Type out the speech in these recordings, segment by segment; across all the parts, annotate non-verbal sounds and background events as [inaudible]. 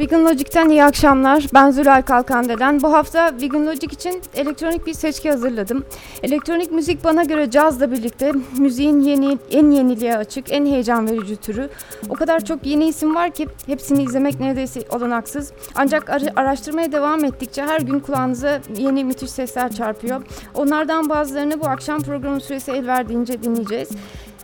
Vegan Logic'ten iyi akşamlar. Ben Zülal Kalkande'den. Bu hafta Vegan Logic için elektronik bir seçki hazırladım. Elektronik müzik bana göre cazla birlikte müziğin yeni, en yeniliğe açık, en heyecan verici türü. O kadar çok yeni isim var ki hepsini izlemek neredeyse olanaksız. Ancak ara- araştırmaya devam ettikçe her gün kulağınıza yeni müthiş sesler çarpıyor. Onlardan bazılarını bu akşam programın süresi el verdiğince dinleyeceğiz.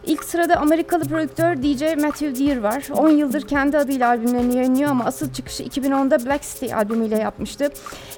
İlk sırada Amerikalı prodüktör DJ Matthew Deere var. 10 yıldır kendi adıyla albümlerini yayınlıyor ama asıl çıkışı 2010'da Black City albümüyle yapmıştı.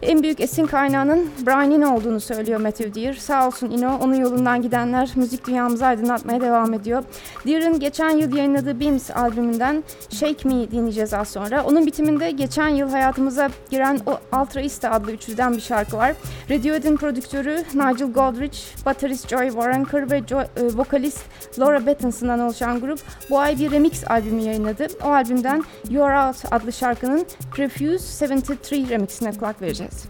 En büyük esin kaynağının Brian Eno olduğunu söylüyor Matthew Deere. Sağ olsun Eno, onun yolundan gidenler müzik dünyamızı aydınlatmaya devam ediyor. Deere'ın geçen yıl yayınladığı Beams albümünden Shake Me dinleyeceğiz az sonra. Onun bitiminde geçen yıl hayatımıza giren o Ultra Ista adlı üçlüden bir şarkı var. Radiohead'in prodüktörü Nigel Godrich, baterist Joy Waronker ve jo- e, vokalist Laura Battinson'dan oluşan grup bu ay bir remix albümü yayınladı. O albümden You're Out adlı şarkının Prefuse 73 remixine kulak vereceğiz.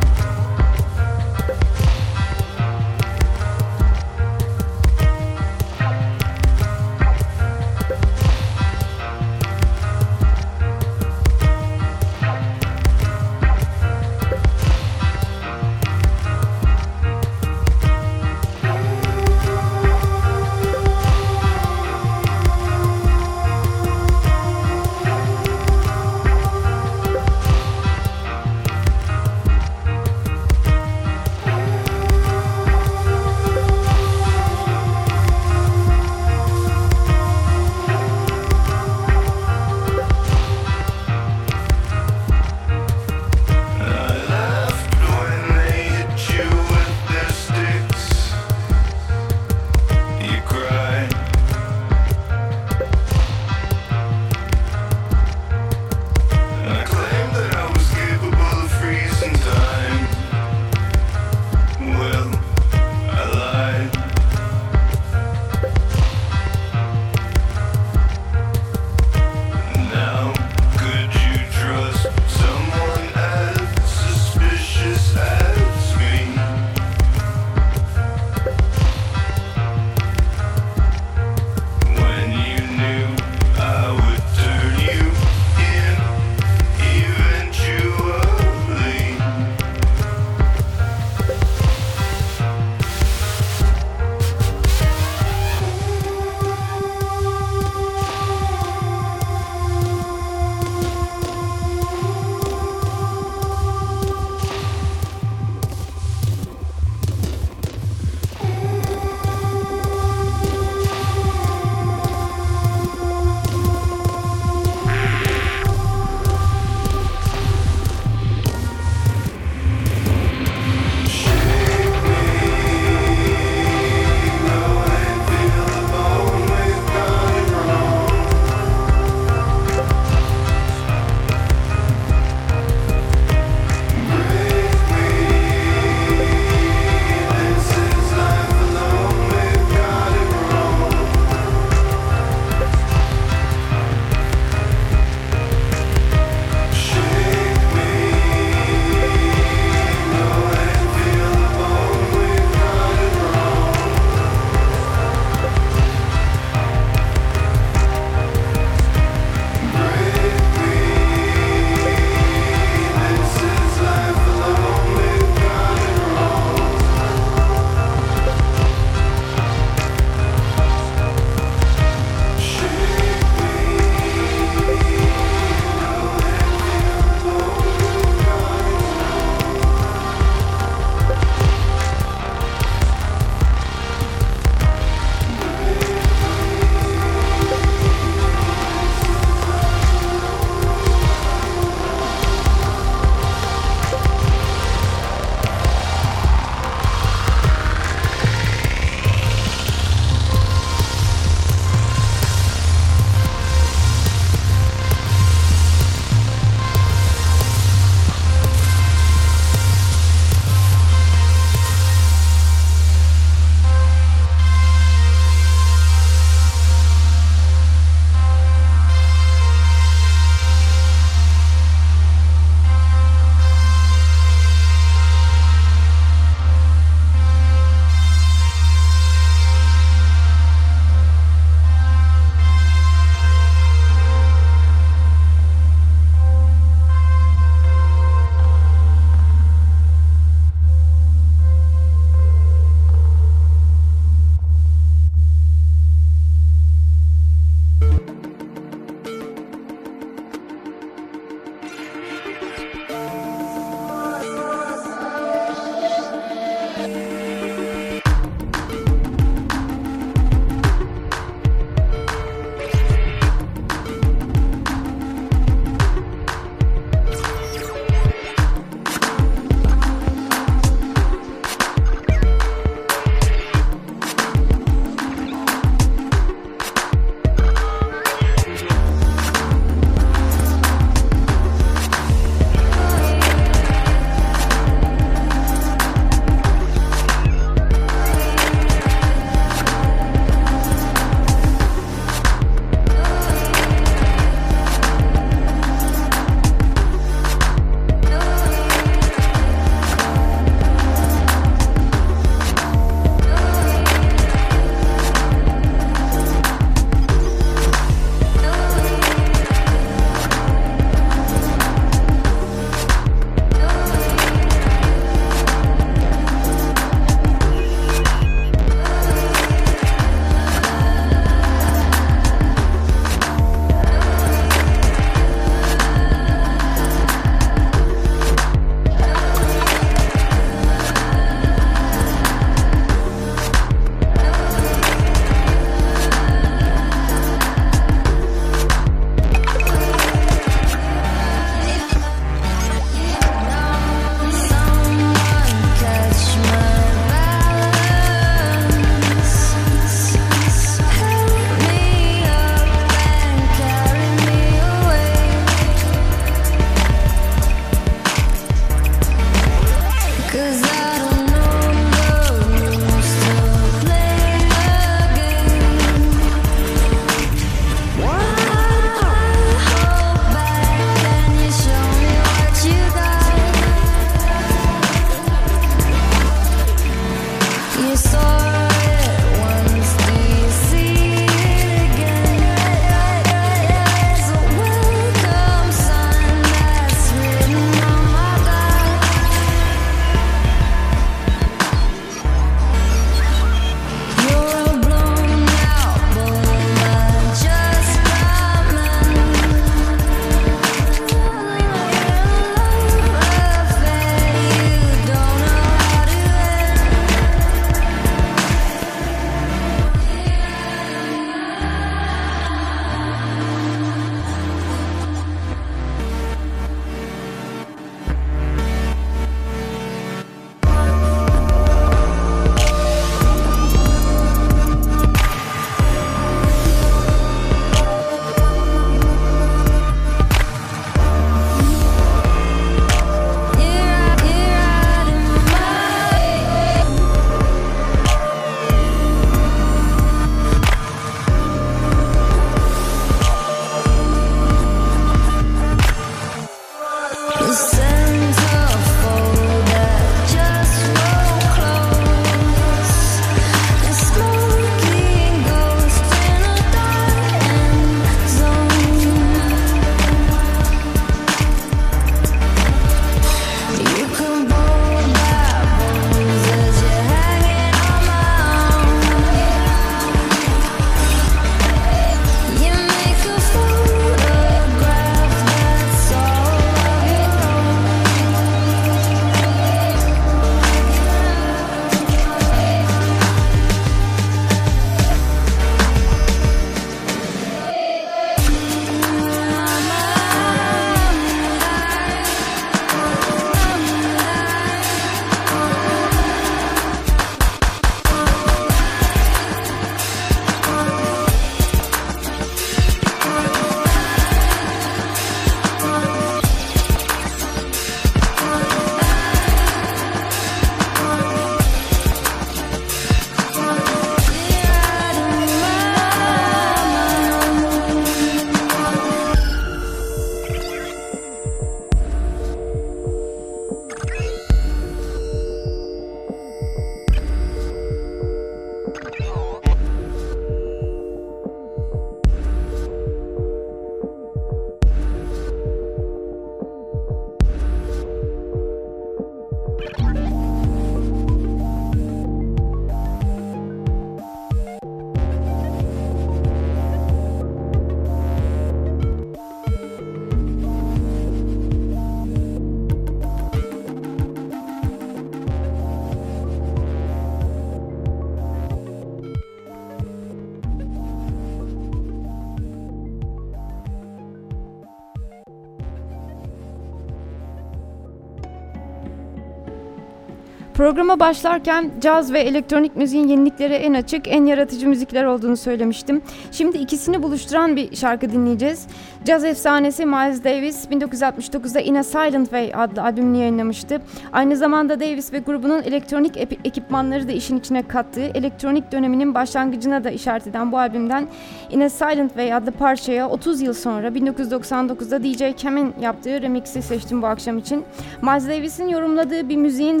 Programa başlarken caz ve elektronik müziğin yeniliklere en açık, en yaratıcı müzikler olduğunu söylemiştim. Şimdi ikisini buluşturan bir şarkı dinleyeceğiz. Caz efsanesi Miles Davis 1969'da In a Silent Way adlı albümünü yayınlamıştı. Aynı zamanda Davis ve grubunun elektronik ekipmanları da işin içine kattığı, elektronik döneminin başlangıcına da işaret eden bu albümden In a Silent Way adlı parçaya 30 yıl sonra 1999'da DJ Cam'in yaptığı remixi seçtim bu akşam için. Miles Davis'in yorumladığı bir müziğin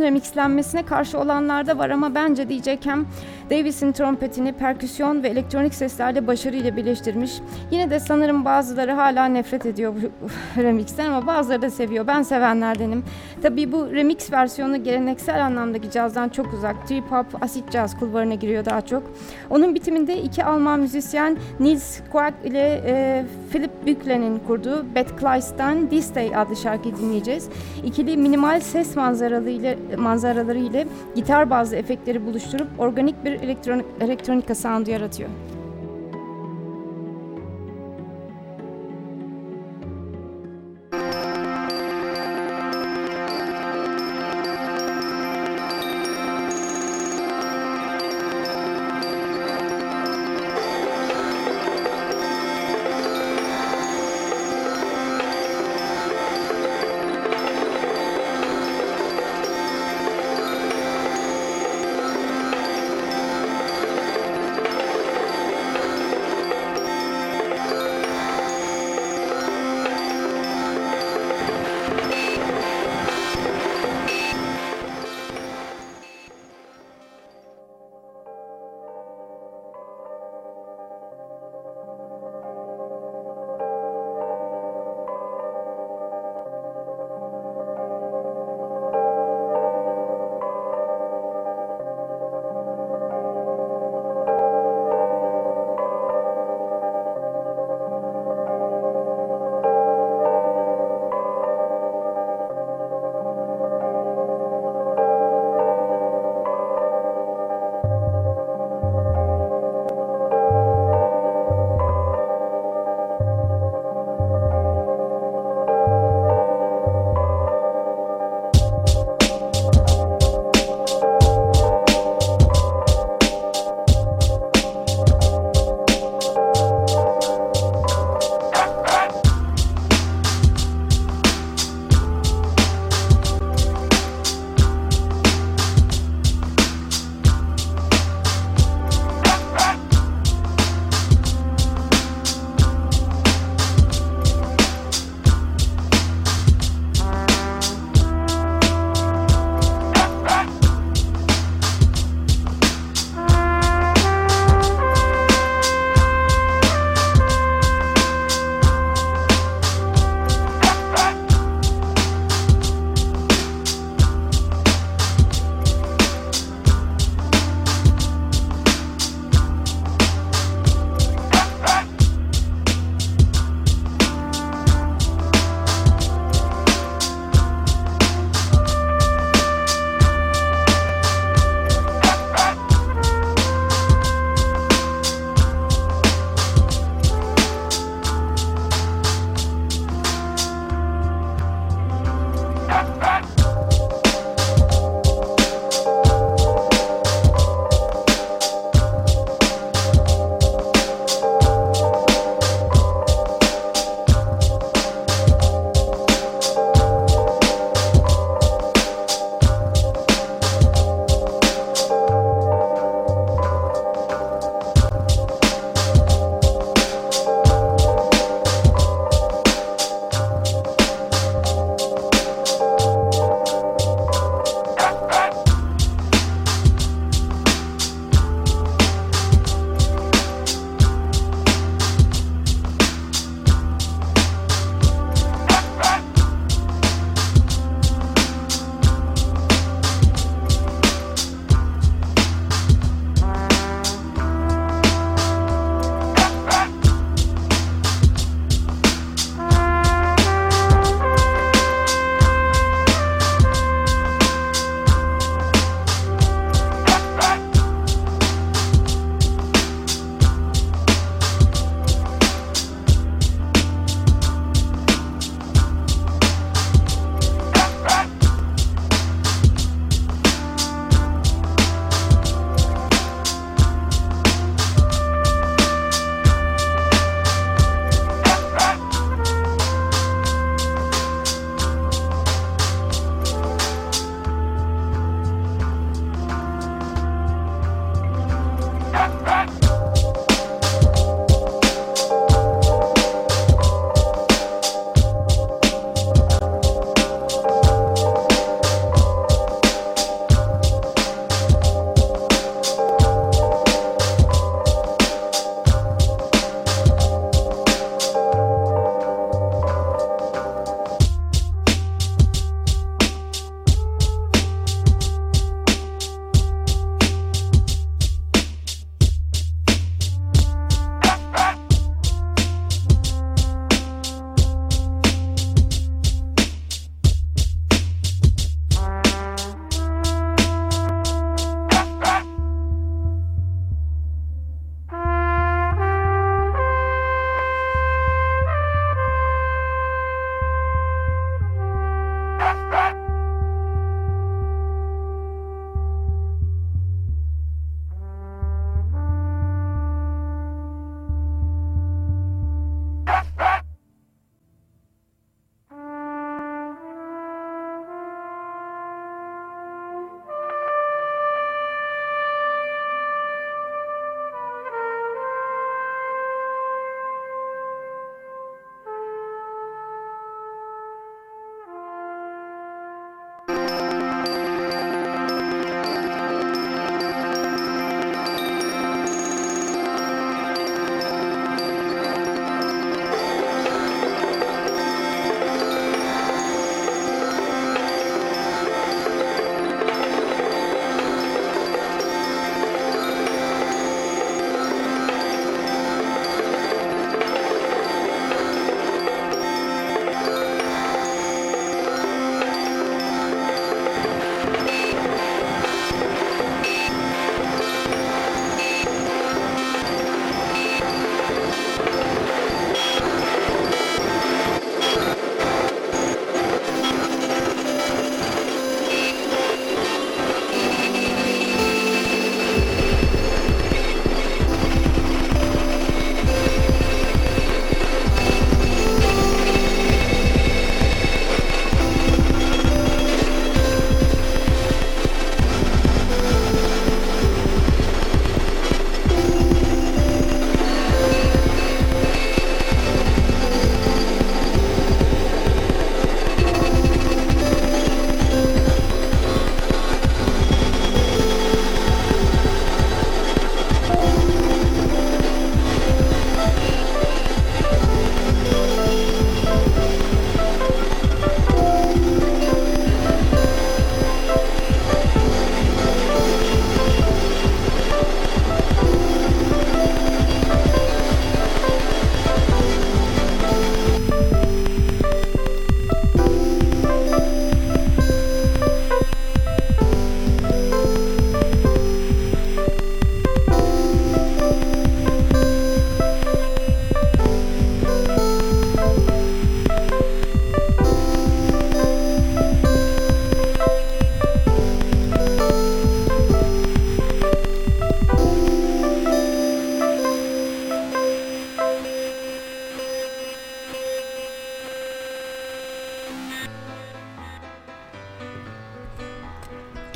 remixlenmesine karşı olanlar da var ama bence DJ Cam Davis'in trompetini perküsyon ve elektronik seslerle başarıyla birleştirmiş. Yine de sanırım bazıları hala nefret ediyor bu [laughs] remixten ama bazıları da seviyor. Ben sevenlerdenim. Tabii bu remix versiyonu geleneksel anlamdaki cazdan çok uzak. Trip hop, acid jazz kulvarına giriyor daha çok. Onun bitiminde iki Alman müzisyen Nils Quack ile e, Philip Bükle'nin kurduğu Bad Kleist'ten This Day adlı şarkıyı dinleyeceğiz. İkili minimal ses manzaraları ile, manzaraları ile gitar bazlı efektleri buluşturup organik bir elektronik, elektronika soundu yaratıyor.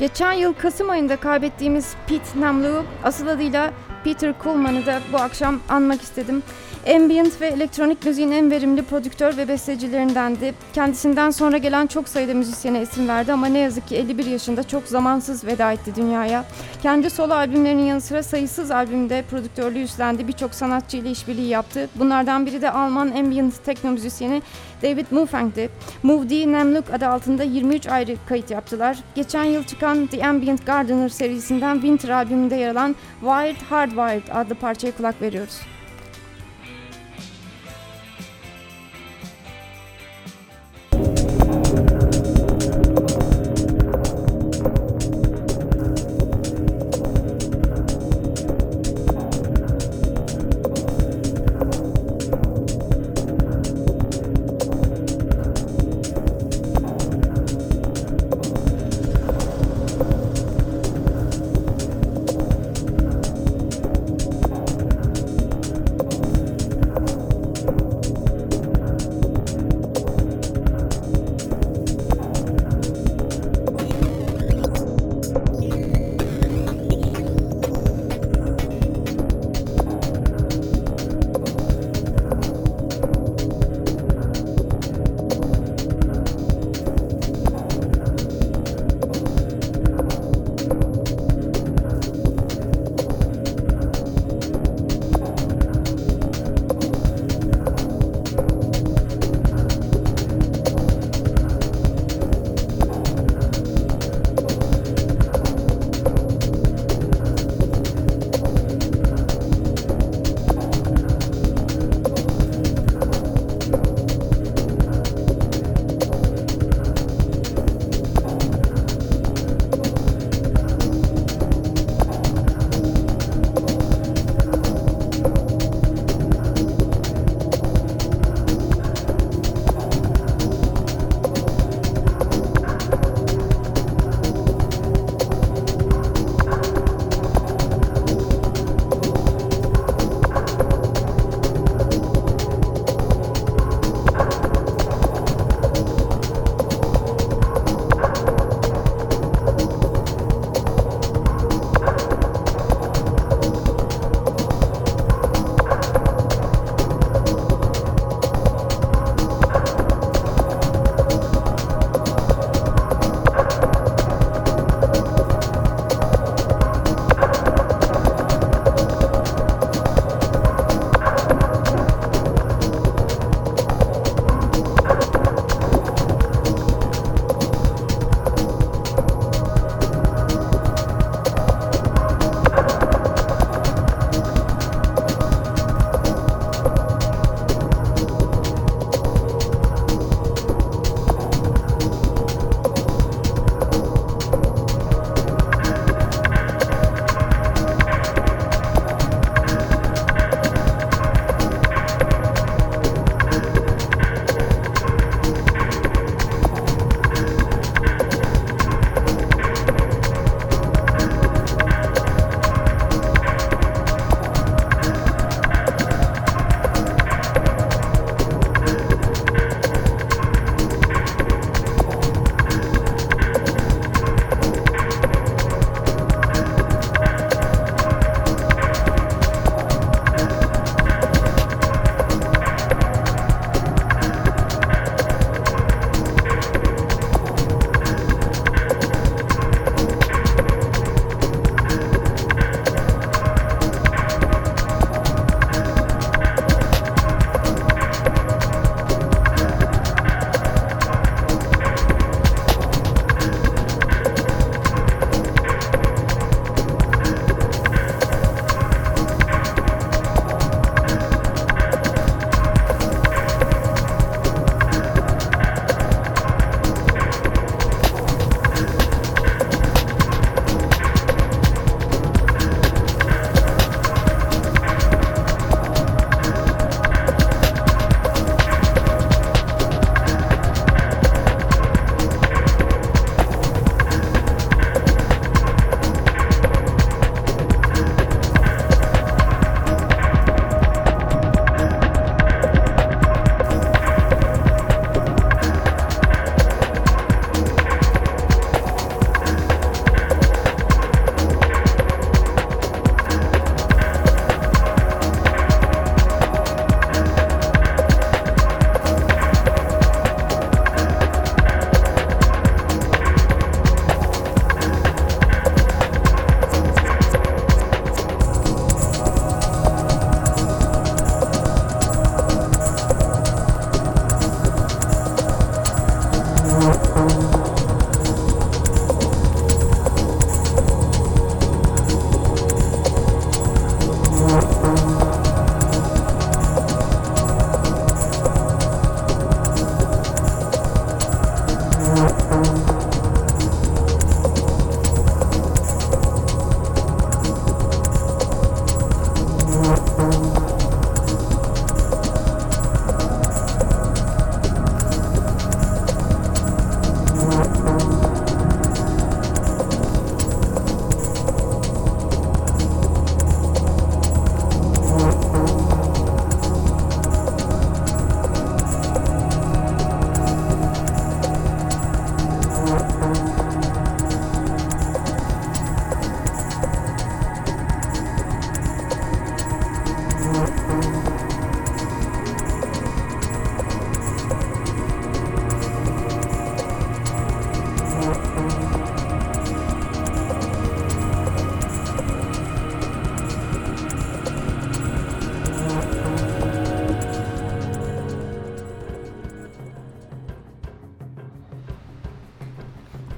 Geçen yıl Kasım ayında kaybettiğimiz Pete Namlu asıl adıyla Peter Kuhlman'ı da bu akşam anmak istedim. Ambient ve elektronik müziğin en verimli prodüktör ve bestecilerindendi. Kendisinden sonra gelen çok sayıda müzisyene isim verdi ama ne yazık ki 51 yaşında çok zamansız veda etti dünyaya. Kendi solo albümlerinin yanı sıra sayısız albümde prodüktörlüğü üstlendi. Birçok sanatçı ile işbirliği yaptı. Bunlardan biri de Alman ambient tekno müzisyeni David Mufang'di. Move D Nemluk adı altında 23 ayrı kayıt yaptılar. Geçen yıl çıkan The Ambient Gardener serisinden Winter albümünde yer alan Wired Hardwired adlı parçaya kulak veriyoruz.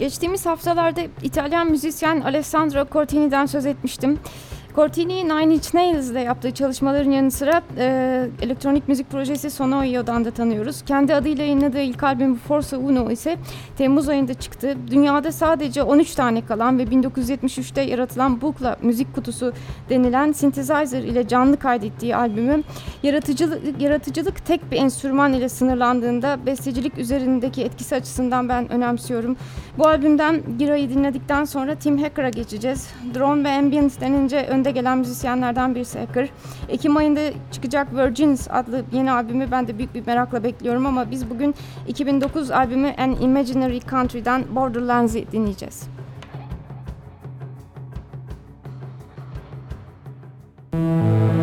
Geçtiğimiz haftalarda İtalyan müzisyen Alessandro Cortini'den söz etmiştim. Cortini Nine Inch Nails ile yaptığı çalışmaların yanı sıra e, elektronik müzik projesi Sonoio'dan da tanıyoruz. Kendi adıyla yayınladığı ilk albüm Forza Uno ise Temmuz ayında çıktı. Dünyada sadece 13 tane kalan ve 1973'te yaratılan Bukla müzik kutusu denilen synthesizer ile canlı kaydettiği albümü yaratıcılık, yaratıcılık tek bir enstrüman ile sınırlandığında bestecilik üzerindeki etkisi açısından ben önemsiyorum. Bu albümden Gira'yı dinledikten sonra Tim Hacker'a geçeceğiz. Drone ve Ambient denince önde önde gelen müzisyenlerden birisi Hacker. Ekim ayında çıkacak Virgins adlı yeni albümü ben de büyük bir merakla bekliyorum ama biz bugün 2009 albümü An Imaginary Country'den Borderlands'i dinleyeceğiz. Müzik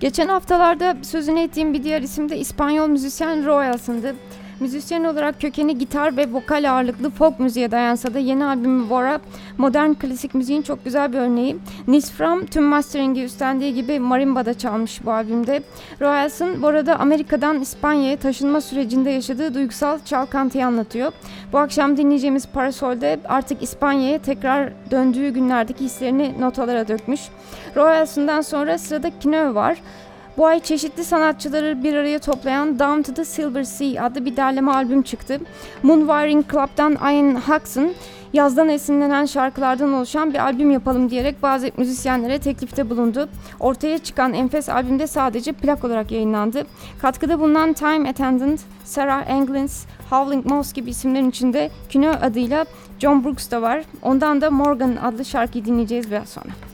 Geçen haftalarda sözünü ettiğim bir diğer isim de İspanyol müzisyen Royals'ındı. Müzisyen olarak kökeni gitar ve vokal ağırlıklı folk müziğe dayansa da yeni albümü Bora modern klasik müziğin çok güzel bir örneği. Nils Fram tüm mastering'i üstlendiği gibi marimba'da çalmış bu albümde. Royals'ın Bora'da Amerika'dan İspanya'ya taşınma sürecinde yaşadığı duygusal çalkantıyı anlatıyor. Bu akşam dinleyeceğimiz Parasol'de artık İspanya'ya tekrar döndüğü günlerdeki hislerini notalara dökmüş. Royals'ından sonra sırada Kino var. Bu ay çeşitli sanatçıları bir araya toplayan Down to the Silver Sea adlı bir derleme albüm çıktı. Moonwiring Club'dan Ian Huxon yazdan esinlenen şarkılardan oluşan bir albüm yapalım diyerek bazı müzisyenlere teklifte bulundu. Ortaya çıkan enfes albümde sadece plak olarak yayınlandı. Katkıda bulunan Time Attendant, Sarah Englins, Howling Mouse gibi isimlerin içinde Kino adıyla John Brooks da var. Ondan da Morgan adlı şarkıyı dinleyeceğiz biraz sonra.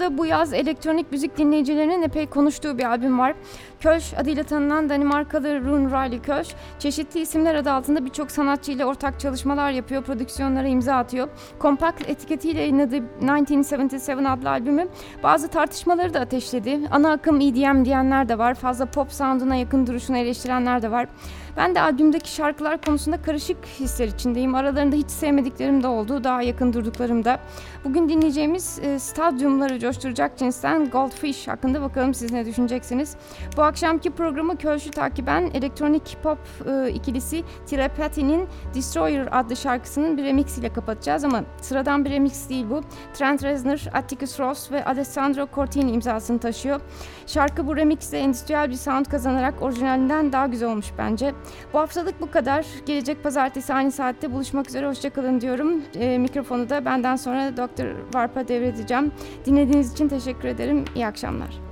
Sırada bu yaz elektronik müzik dinleyicilerinin epey konuştuğu bir albüm var. Kölsch adıyla tanınan Danimarkalı Rune Riley Kölsch, çeşitli isimler adı altında birçok sanatçıyla ortak çalışmalar yapıyor, prodüksiyonlara imza atıyor. Kompakt etiketiyle yayınladığı 1977 adlı albümü bazı tartışmaları da ateşledi. Ana akım EDM diyenler de var, fazla pop sound'una yakın duruşunu eleştirenler de var. Ben de albümdeki şarkılar konusunda karışık hisler içindeyim. Aralarında hiç sevmediklerim de oldu, daha yakın durduklarım da. Bugün dinleyeceğimiz e, stadyumları coşturacak cinsten Goldfish hakkında bakalım siz ne düşüneceksiniz. Bu akşamki programı Kölş'ü takiben elektronik pop e, ikilisi Tirapati'nin Destroyer adlı şarkısının bir remix ile kapatacağız ama sıradan bir remix değil bu. Trent Reznor, Atticus Ross ve Alessandro Cortini imzasını taşıyor. Şarkı bu remixle endüstriyel bir sound kazanarak orijinalinden daha güzel olmuş bence. Bu haftalık bu kadar. Gelecek pazartesi aynı saatte buluşmak üzere. Hoşçakalın diyorum. E, mikrofonu da benden sonra Dr. Varp'a devredeceğim. Dinlediğiniz için teşekkür ederim. İyi akşamlar.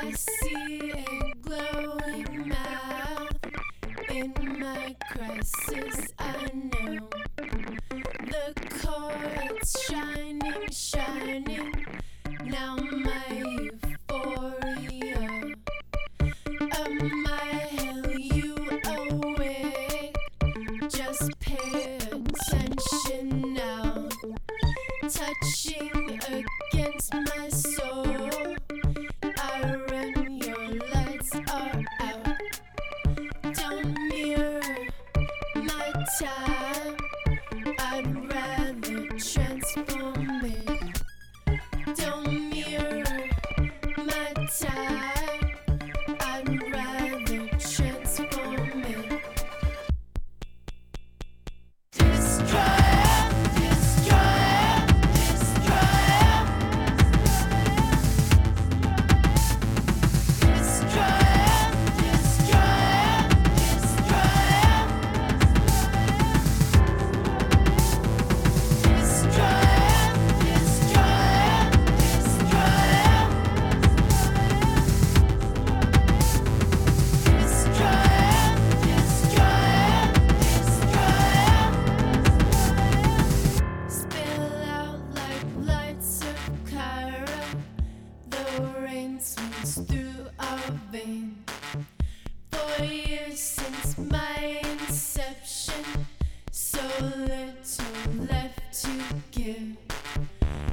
I see a glowing mouth. In my crisis, I know the core, it's shining, shining.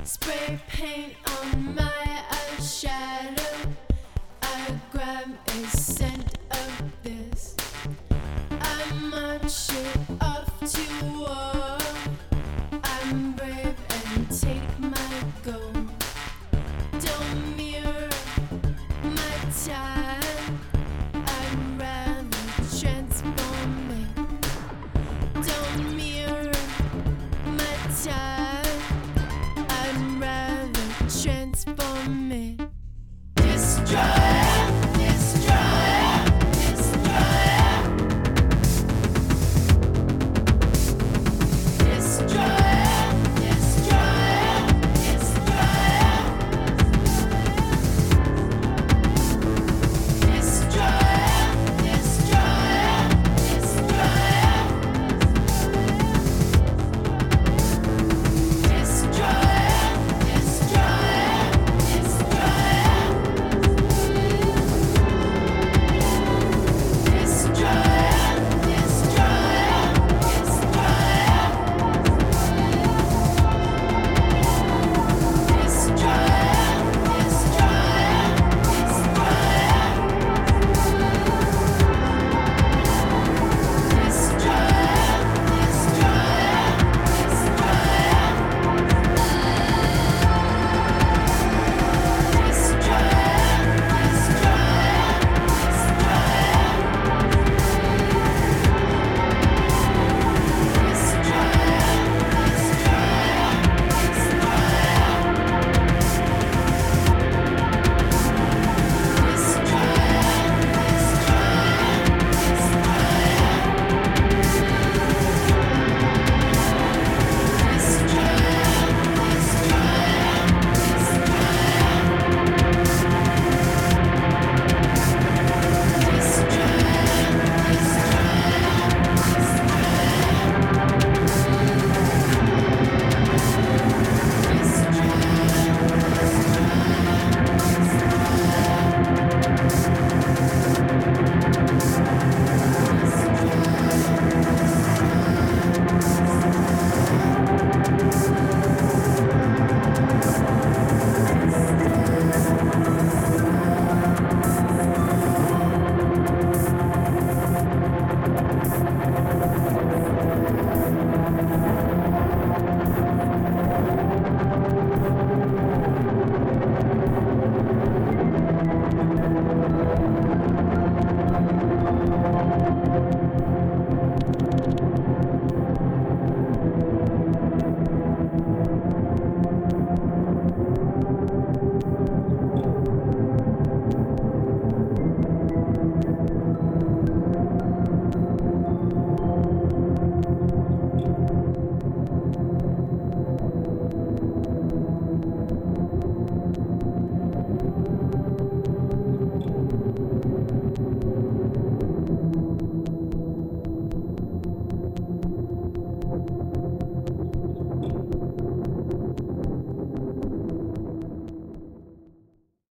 Spray paint on my eyeshadow. I grab a sand.